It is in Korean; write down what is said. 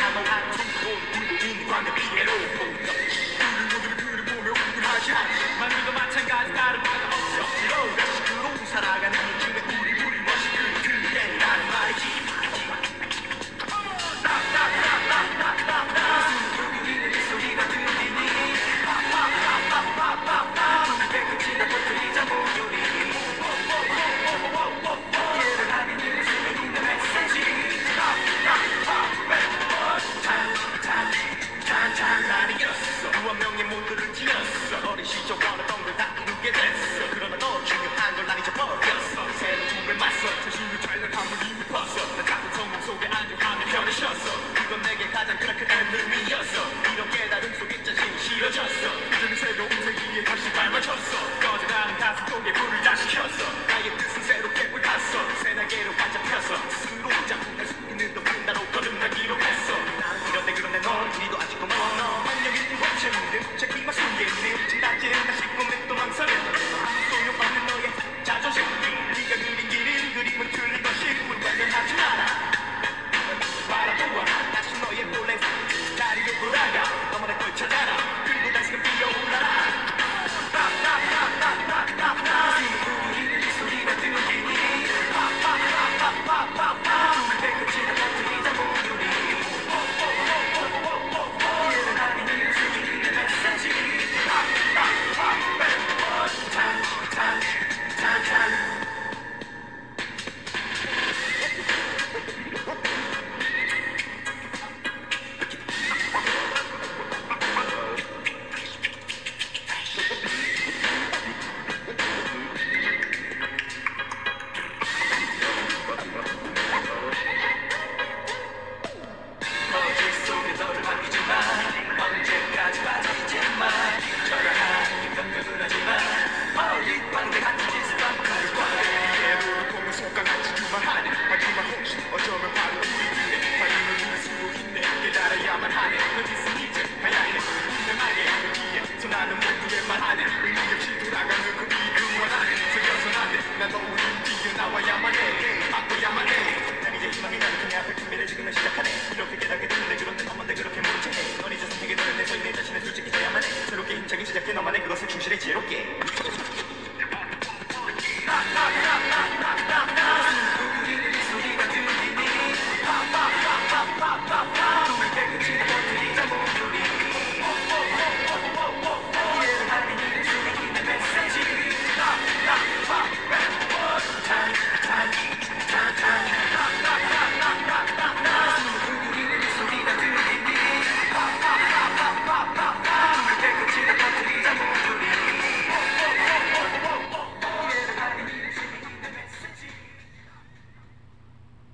have a lot to go through, we want to be at all. 난 착각하는 놈이었어 이런 깨달음 속에 짜증이 실어졌어. 이제는 그 새로운 세기에 다시 발맞췄어. 꺼져가는 가슴 속에 불을 다시 켰어. 그것을 충실히 지혜롭게